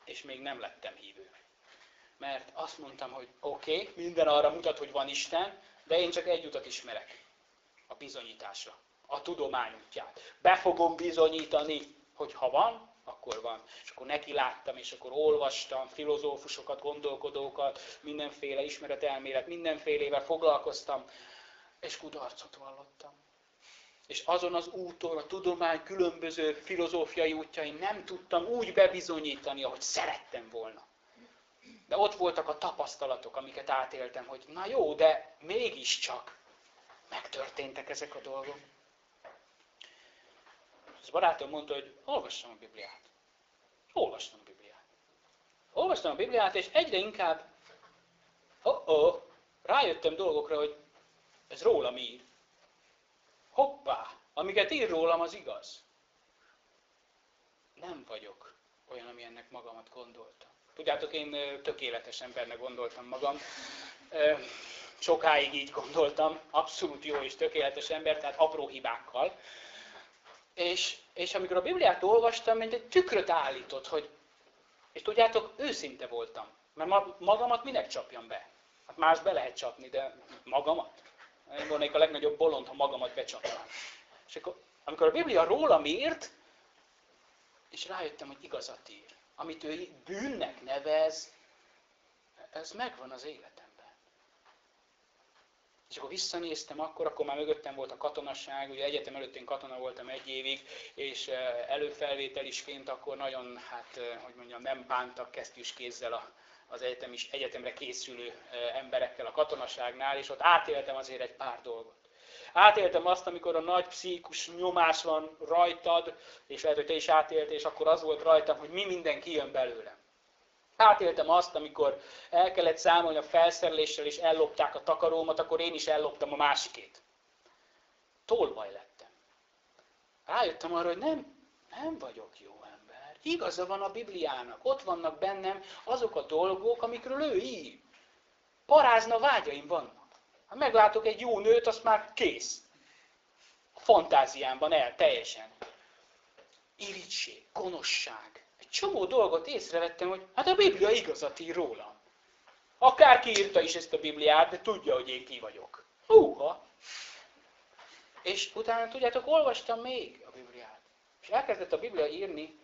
És még nem lettem hívő. Mert azt mondtam, hogy oké, okay, minden arra mutat, hogy van Isten, de én csak egy utat ismerek. A bizonyításra a tudomány útját. Be fogom bizonyítani, hogy ha van, akkor van. És akkor neki láttam, és akkor olvastam filozófusokat, gondolkodókat, mindenféle ismeretelmélet, mindenfélével foglalkoztam, és kudarcot vallottam. És azon az úton, a tudomány különböző filozófiai útjain nem tudtam úgy bebizonyítani, ahogy szerettem volna. De ott voltak a tapasztalatok, amiket átéltem, hogy na jó, de mégiscsak megtörténtek ezek a dolgok. És barátom mondta, hogy olvassam a Bibliát. Olvastam a Bibliát. Olvastam a Bibliát, és egyre inkább, oh, -oh rájöttem dolgokra, hogy ez rólam ír. Hoppá, amiket ír rólam, az igaz. Nem vagyok olyan, amilyennek magamat gondoltam. Tudjátok, én tökéletes embernek gondoltam magam. Sokáig így gondoltam, abszolút jó és tökéletes ember, tehát apró hibákkal. És, és amikor a Bibliát olvastam, mint egy tükröt állított, hogy, és tudjátok, őszinte voltam. Mert magamat minek csapjam be? Hát más be lehet csapni, de magamat? Én volnék a legnagyobb bolond, ha magamat becsapnám. És akkor, amikor a Biblia rólam írt, és rájöttem, hogy igazat ír. Amit ő bűnnek nevez, ez megvan az életemben. És akkor visszanéztem akkor, akkor már mögöttem volt a katonaság, ugye egyetem előtt én katona voltam egy évig, és eh, előfelvételisként akkor nagyon, hát, eh, hogy mondjam, nem bántak kesztyűs kézzel a, az egyetem is, egyetemre készülő eh, emberekkel a katonaságnál, és ott átéltem azért egy pár dolgot. Átéltem azt, amikor a nagy pszichikus nyomás van rajtad, és lehet, hogy te is átélt, és akkor az volt rajtam, hogy mi minden kijön belőlem. Átéltem azt, amikor el kellett számolni a felszereléssel, és ellopták a takarómat, akkor én is elloptam a másikét. Tolvaj lettem. Rájöttem arra, hogy nem, nem vagyok jó ember. Igaza van a Bibliának. Ott vannak bennem azok a dolgok, amikről ő ír. Parázna vágyaim vannak. Ha meglátok egy jó nőt, azt már kész. A fantáziámban el, teljesen. Irigység, gonoszság. Egy csomó dolgot észrevettem, hogy hát a Biblia igazat ír rólam. Akárki írta is ezt a Bibliát, de tudja, hogy én ki vagyok. Húha! És utána, tudjátok, olvastam még a Bibliát. És elkezdett a Biblia írni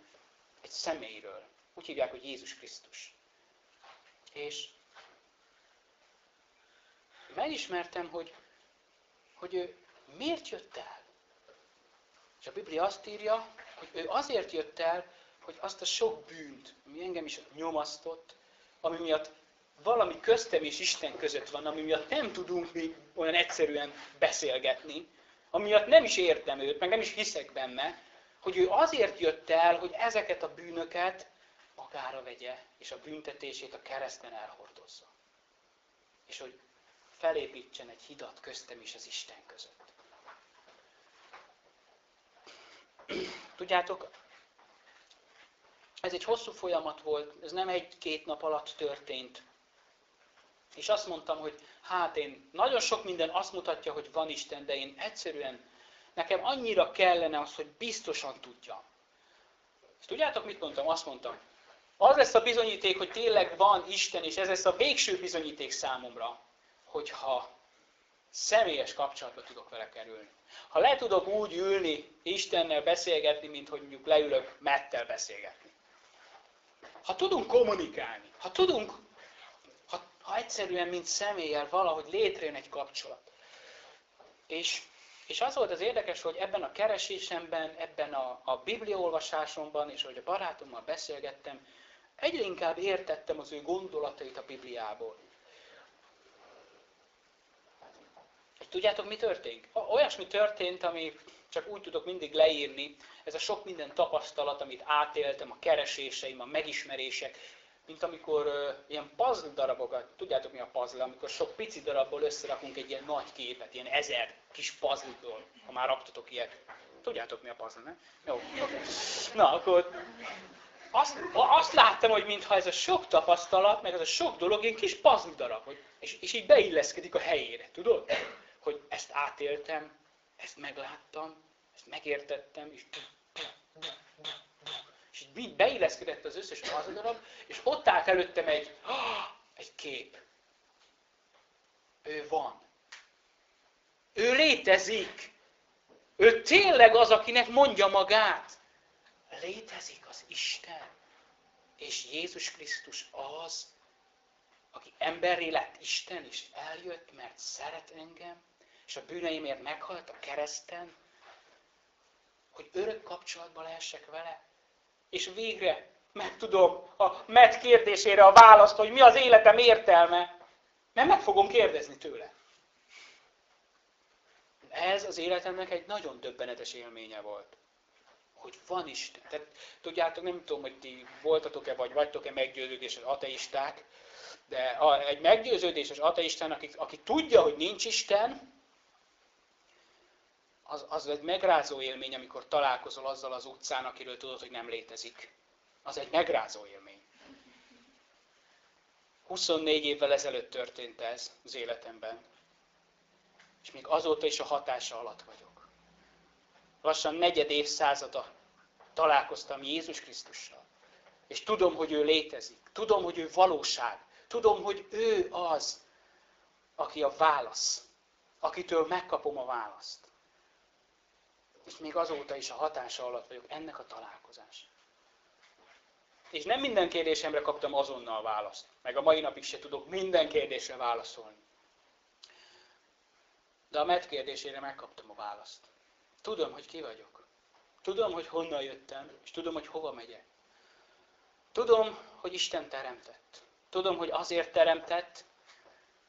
egy személyről. Úgy hívják, hogy Jézus Krisztus. És megismertem, hogy, hogy ő miért jött el. És a Biblia azt írja, hogy ő azért jött el, hogy azt a sok bűnt, ami engem is nyomasztott, ami miatt valami köztem és Isten között van, ami miatt nem tudunk mi olyan egyszerűen beszélgetni, ami miatt nem is értem őt, meg nem is hiszek benne, hogy ő azért jött el, hogy ezeket a bűnöket magára vegye, és a büntetését a kereszten elhordozza. És hogy felépítsen egy hidat köztem és az Isten között. Tudjátok, ez egy hosszú folyamat volt, ez nem egy-két nap alatt történt. És azt mondtam, hogy hát én nagyon sok minden azt mutatja, hogy van Isten, de én egyszerűen, nekem annyira kellene az, hogy biztosan tudjam. És tudjátok, mit mondtam? Azt mondtam, az lesz a bizonyíték, hogy tényleg van Isten, és ez lesz a végső bizonyíték számomra, hogyha személyes kapcsolatba tudok vele kerülni. Ha le tudok úgy ülni, Istennel beszélgetni, mint hogy mondjuk leülök Mettel beszélgetni. Ha tudunk kommunikálni, ha tudunk, ha, ha egyszerűen, mint személlyel valahogy létrejön egy kapcsolat. És, és az volt az érdekes, hogy ebben a keresésemben, ebben a, a bibliaolvasásomban, és hogy a barátommal beszélgettem, egyre inkább értettem az ő gondolatait a Bibliából. Tudjátok, mi történt? Olyasmi történt, ami csak úgy tudok mindig leírni, ez a sok minden tapasztalat, amit átéltem, a kereséseim, a megismerések, mint amikor uh, ilyen puzzle darabokat, tudjátok mi a puzzle, amikor sok pici darabból összerakunk egy ilyen nagy képet, ilyen ezer kis puzzle-ból, ha már raktatok ilyet. Tudjátok mi a puzzle, ne? Jó. Na, akkor azt, azt láttam, hogy mintha ez a sok tapasztalat, meg ez a sok dolog, ilyen kis puzzle darab, és, és így beilleszkedik a helyére, tudod? Hogy ezt átéltem, ezt megláttam, ezt megértettem, és és így beilleszkedett az összes darab, és ott állt előttem egy, egy kép. Ő van. Ő létezik. Ő tényleg az, akinek mondja magát. Létezik az Isten. És Jézus Krisztus az, aki emberré lett Isten, és eljött, mert szeret engem, és a bűneimért meghalt a kereszten, hogy örök kapcsolatban lehessek vele, és végre megtudom a met kérdésére a választ, hogy mi az életem értelme, mert meg fogom kérdezni tőle. Ez az életemnek egy nagyon döbbenetes élménye volt. Hogy van Isten. Tehát, tudjátok, nem tudom, hogy ti voltatok-e, vagy vagytok-e meggyőződés az ateisták, De egy meggyőződéses ateisten, aki, aki tudja, hogy nincs Isten, az, az egy megrázó élmény, amikor találkozol azzal az utcán, akiről tudod, hogy nem létezik. Az egy megrázó élmény. 24 évvel ezelőtt történt ez az életemben. És még azóta is a hatása alatt vagyok. Lassan negyed évszázada találkoztam Jézus Krisztussal. És tudom, hogy ő létezik. Tudom, hogy ő valóság. Tudom, hogy ő az, aki a válasz. Akitől megkapom a választ. És még azóta is a hatása alatt vagyok ennek a találkozásnak. És nem minden kérdésemre kaptam azonnal választ. Meg a mai napig se tudok minden kérdésre válaszolni. De a met kérdésére megkaptam a választ. Tudom, hogy ki vagyok. Tudom, hogy honnan jöttem, és tudom, hogy hova megyek. Tudom, hogy Isten teremtett. Tudom, hogy azért teremtett,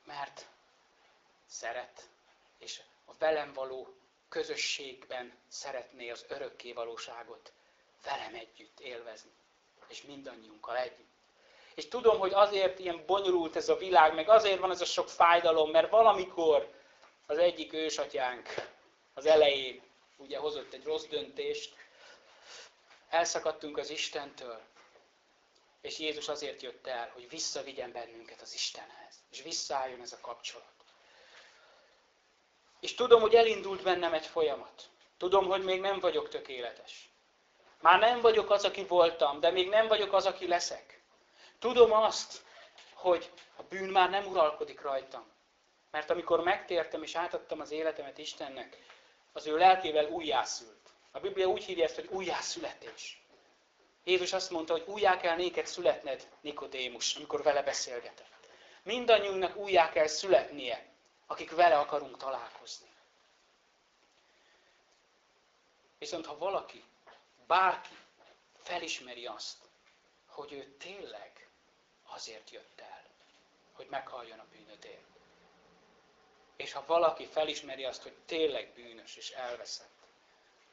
mert szeret, és a velem való közösségben szeretné az örökké valóságot velem együtt élvezni és mindannyiunkkal együtt. És tudom, hogy azért ilyen bonyolult ez a világ, meg azért van ez a sok fájdalom, mert valamikor az egyik ősatyánk az elején ugye hozott egy rossz döntést, elszakadtunk az Istentől, és Jézus azért jött el, hogy visszavigyen bennünket az Istenhez, és visszaálljon ez a kapcsolat. És tudom, hogy elindult bennem egy folyamat. Tudom, hogy még nem vagyok tökéletes. Már nem vagyok az, aki voltam, de még nem vagyok az, aki leszek. Tudom azt, hogy a bűn már nem uralkodik rajtam. Mert amikor megtértem és átadtam az életemet Istennek, az ő lelkével újjászült. A Biblia úgy hívja ezt, hogy újjászületés. Jézus azt mondta, hogy újjá kell néked születned, Nikodémus, amikor vele beszélgetett. Mindannyiunknak újjá kell születnie, akik vele akarunk találkozni. Viszont ha valaki bárki felismeri azt, hogy ő tényleg azért jött el, hogy meghalljon a bűnödért. És ha valaki felismeri azt, hogy tényleg bűnös és elveszett,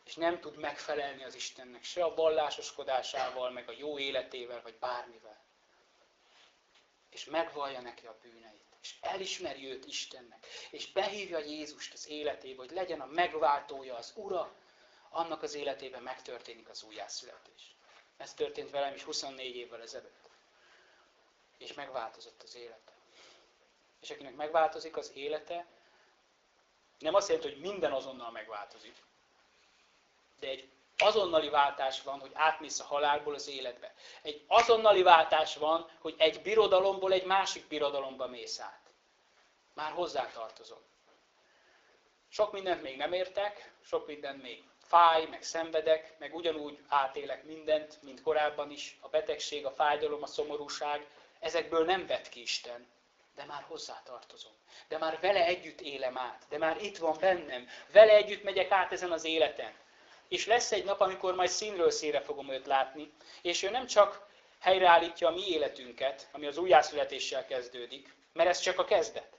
és nem tud megfelelni az Istennek se a vallásoskodásával, meg a jó életével, vagy bármivel, és megvallja neki a bűneit, és elismeri őt Istennek, és behívja Jézust az életébe, hogy legyen a megváltója, az Ura, annak az életében megtörténik az újjászületés. Ez történt velem is 24 évvel ezelőtt. És megváltozott az élete. És akinek megváltozik az élete, nem azt jelenti, hogy minden azonnal megváltozik, de egy azonnali váltás van, hogy átmész a halálból az életbe. Egy azonnali váltás van, hogy egy birodalomból egy másik birodalomba mész át. Már hozzátartozom. Sok mindent még nem értek, sok mindent még fáj, meg szenvedek, meg ugyanúgy átélek mindent, mint korábban is, a betegség, a fájdalom, a szomorúság, ezekből nem vett ki Isten, de már hozzátartozom. De már vele együtt élem át, de már itt van bennem, vele együtt megyek át ezen az életen. És lesz egy nap, amikor majd színről színre fogom őt látni, és ő nem csak helyreállítja a mi életünket, ami az újjászületéssel kezdődik, mert ez csak a kezdet.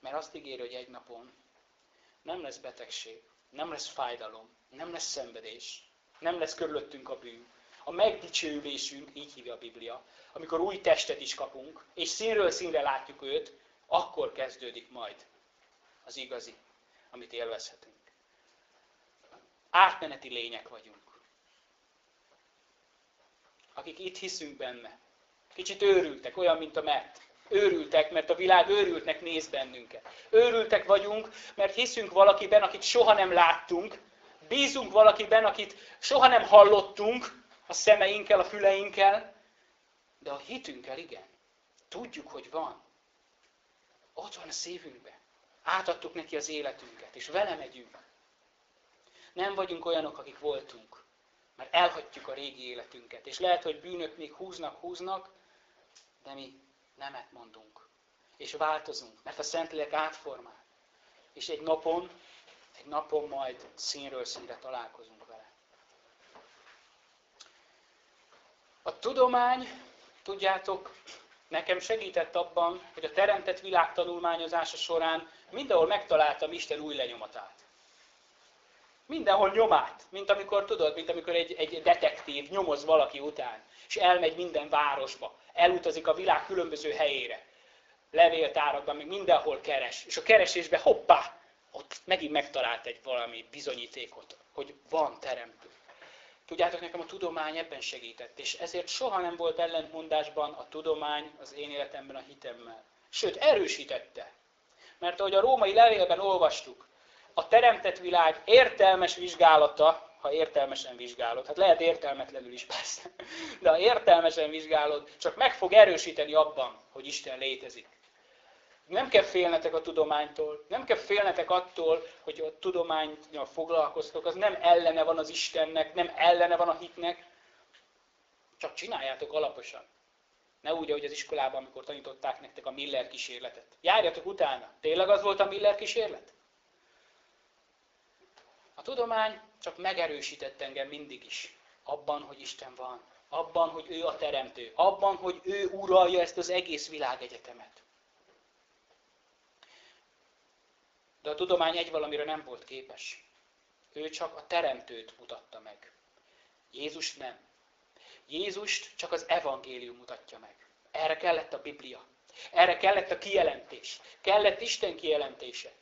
Mert azt ígéri, hogy egy napon nem lesz betegség, nem lesz fájdalom, nem lesz szenvedés, nem lesz körülöttünk a bűn. A megdicsőülésünk, így hívja a Biblia, amikor új testet is kapunk, és színről színre látjuk őt, akkor kezdődik majd az igazi, amit élvezhetünk. Átmeneti lények vagyunk. Akik itt hiszünk benne. Kicsit őrültek, olyan, mint a mert. Őrültek, mert a világ őrültnek néz bennünket. Őrültek vagyunk, mert hiszünk valakiben, akit soha nem láttunk. Bízunk valakiben, akit soha nem hallottunk a szemeinkkel, a füleinkkel. De a hitünkkel igen. Tudjuk, hogy van. Ott van a szívünkben. Átadtuk neki az életünket, és vele megyünk. Nem vagyunk olyanok, akik voltunk. Mert elhagyjuk a régi életünket. És lehet, hogy bűnök még húznak, húznak, de mi nemet mondunk. És változunk, mert a Szentlélek átformál. És egy napon, egy napon majd színről színre találkozunk vele. A tudomány, tudjátok, nekem segített abban, hogy a teremtett világ tanulmányozása során mindenhol megtaláltam Isten új lenyomatát. Mindenhol nyomát, mint amikor tudod, mint amikor egy, egy detektív nyomoz valaki után, és elmegy minden városba, elutazik a világ különböző helyére, levéltárakban, még mindenhol keres, és a keresésben hoppá, ott megint megtalált egy valami bizonyítékot, hogy van teremtő. Tudjátok, nekem a tudomány ebben segített, és ezért soha nem volt ellentmondásban a tudomány az én életemben a hitemmel. Sőt, erősítette. Mert ahogy a római levélben olvastuk, a teremtett világ értelmes vizsgálata, ha értelmesen vizsgálod, hát lehet értelmetlenül is persze, de ha értelmesen vizsgálod, csak meg fog erősíteni abban, hogy Isten létezik. Nem kell félnetek a tudománytól, nem kell félnetek attól, hogy a tudományjal foglalkoztok, az nem ellene van az Istennek, nem ellene van a hitnek, csak csináljátok alaposan. Ne úgy, ahogy az iskolában, amikor tanították nektek a Miller kísérletet. Járjatok utána. Tényleg az volt a Miller kísérlet? A tudomány csak megerősített engem mindig is. Abban, hogy Isten van. Abban, hogy ő a teremtő. Abban, hogy ő uralja ezt az egész világegyetemet. De a tudomány egy valamire nem volt képes. Ő csak a teremtőt mutatta meg. Jézus nem. Jézust csak az evangélium mutatja meg. Erre kellett a Biblia. Erre kellett a kijelentés. Kellett Isten kijelentése.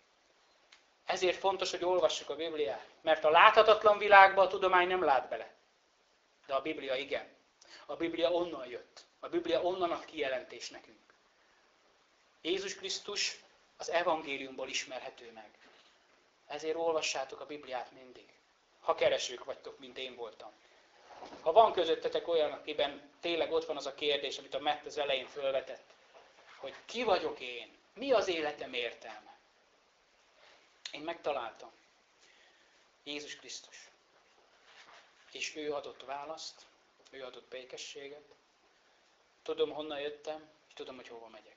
Ezért fontos, hogy olvassuk a Bibliát. Mert a láthatatlan világban a tudomány nem lát bele. De a Biblia igen. A Biblia onnan jött. A Biblia onnan ad kijelentés nekünk. Jézus Krisztus az evangéliumból ismerhető meg. Ezért olvassátok a Bibliát mindig. Ha keresők vagytok, mint én voltam. Ha van közöttetek olyan, akiben tényleg ott van az a kérdés, amit a Mett az elején fölvetett, hogy ki vagyok én? Mi az életem értelme? Én megtaláltam. Jézus Krisztus. És ő adott választ, ő adott békességet. Tudom, honnan jöttem, és tudom, hogy hova megyek.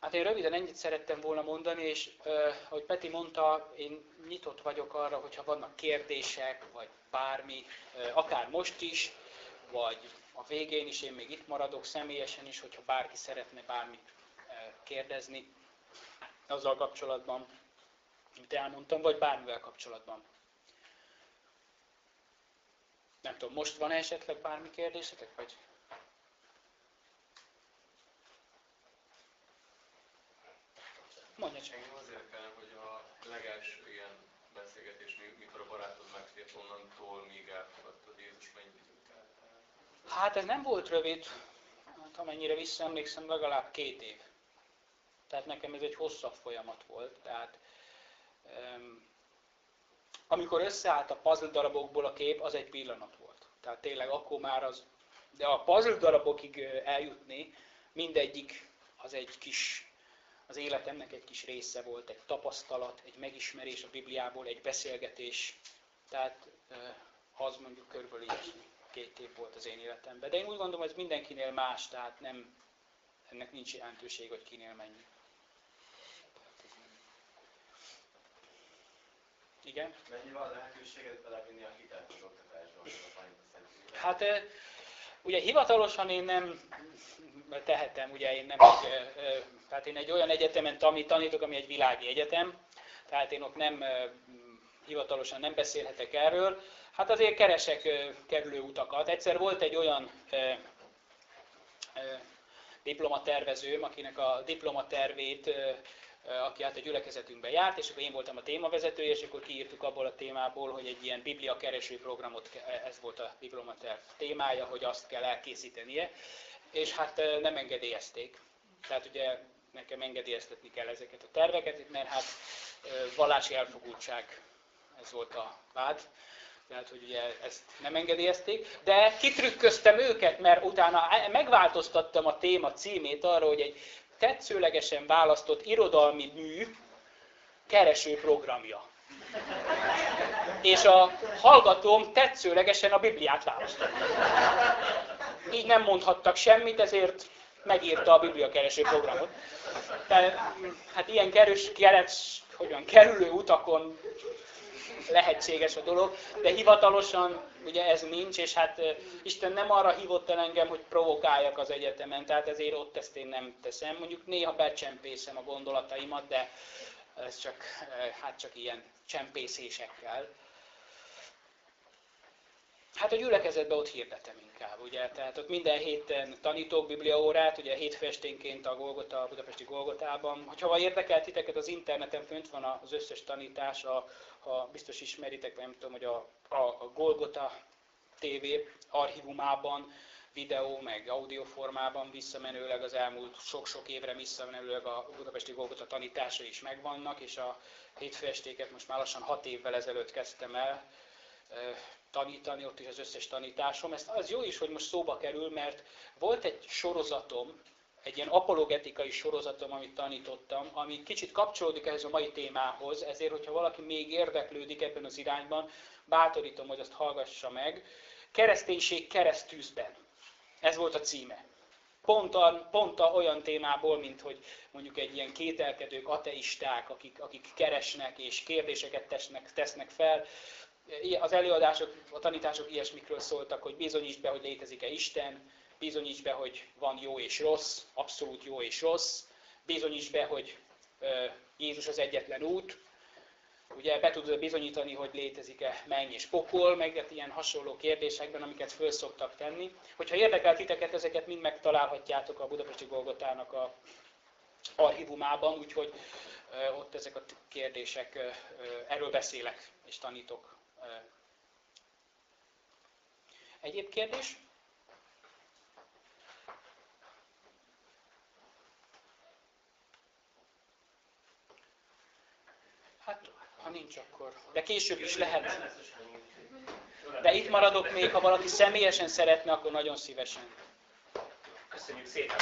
Hát én röviden ennyit szerettem volna mondani, és uh, ahogy Peti mondta, én nyitott vagyok arra, hogyha vannak kérdések, vagy bármi, uh, akár most is, vagy a végén is, én még itt maradok személyesen is, hogyha bárki szeretne bármit kérdezni azzal kapcsolatban, amit elmondtam, vagy bármivel kapcsolatban. Nem tudom, most van -e esetleg bármi kérdésetek, vagy Mondja csak. Engem az érdekel, hogy a legelső ilyen beszélgetés, mikor a barátod megtért onnantól, míg elfogadtad Jézus mennyi idő Hát ez nem volt rövid, hát amennyire visszaemlékszem, legalább két év. Tehát nekem ez egy hosszabb folyamat volt. Tehát um, amikor összeállt a puzzle darabokból a kép, az egy pillanat volt. Tehát tényleg akkor már az, de a puzzle darabokig eljutni, mindegyik az egy kis az életemnek egy kis része volt, egy tapasztalat, egy megismerés a Bibliából, egy beszélgetés. Tehát az mondjuk körülbelül így két év volt az én életemben. De én úgy gondolom, hogy ez mindenkinél más, tehát nem, ennek nincs jelentőség, hogy kinél mennyi. Igen? Mennyi van lehetőséget belevinni a hitelt az oktatásba, Hát ugye hivatalosan én nem tehetem, ugye én nem egy, tehát én egy olyan egyetemen tanítok, ami egy világi egyetem, tehát én ott nem hivatalosan nem beszélhetek erről. Hát azért keresek kerülő utakat. Egyszer volt egy olyan diplomatervezőm, akinek a diplomatervét, aki hát a gyülekezetünkben járt, és akkor én voltam a témavezetője, és akkor kiírtuk abból a témából, hogy egy ilyen biblia kereső programot, ez volt a diplomaterv témája, hogy azt kell elkészítenie és hát nem engedélyezték. Tehát ugye nekem engedélyeztetni kell ezeket a terveket, mert hát vallási elfogultság, ez volt a vád. Tehát, hogy ugye ezt nem engedélyezték, de kitrükköztem őket, mert utána megváltoztattam a téma címét arra, hogy egy tetszőlegesen választott irodalmi mű kereső programja. És a hallgatóm tetszőlegesen a Bibliát választotta így nem mondhattak semmit, ezért megírta a Biblia kereső programot. Tehát, hát ilyen kerős, keres, hogyan, kerülő utakon lehetséges a dolog, de hivatalosan ugye ez nincs, és hát Isten nem arra hívott el engem, hogy provokáljak az egyetemen, tehát ezért ott ezt én nem teszem. Mondjuk néha becsempészem a gondolataimat, de ez csak, hát csak ilyen csempészésekkel. Hát a gyülekezetben ott hirdetem inkább, ugye, tehát ott minden héten tanítok bibliaórát, ugye hétfesténként a Golgota, a budapesti Golgotában. Ha érdekel titeket, az interneten fönt van az összes tanítás, a, ha biztos ismeritek, nem tudom, hogy a, a, Golgota TV archívumában, videó, meg audio formában visszamenőleg az elmúlt sok-sok évre visszamenőleg a budapesti Golgota tanítása is megvannak, és a hétfestéket most már lassan hat évvel ezelőtt kezdtem el tanítani, ott is az összes tanításom. Ez az jó is, hogy most szóba kerül, mert volt egy sorozatom, egy ilyen apologetikai sorozatom, amit tanítottam, ami kicsit kapcsolódik ehhez a mai témához, ezért, hogyha valaki még érdeklődik ebben az irányban, bátorítom, hogy azt hallgassa meg. Kereszténység keresztűzben. Ez volt a címe. Pont, a, pont a olyan témából, mint hogy mondjuk egy ilyen kételkedők, ateisták, akik, akik keresnek és kérdéseket tesznek, tesznek fel, az előadások, a tanítások ilyesmikről szóltak, hogy bizonyítsd be, hogy létezik-e Isten, bizonyítsd be, hogy van jó és rossz, abszolút jó és rossz, bizonyítsd be, hogy Jézus az egyetlen út, ugye be tudod bizonyítani, hogy létezik-e menny és pokol, meg hát ilyen hasonló kérdésekben, amiket föl szoktak tenni. Hogyha érdekel titeket, ezeket mind megtalálhatjátok a Budapesti Golgotának a archívumában, úgyhogy ott ezek a kérdések, erről beszélek és tanítok Egyéb kérdés? Hát, ha nincs, akkor... De később is lehet. De itt maradok még, ha valaki személyesen szeretne, akkor nagyon szívesen. Köszönjük szépen!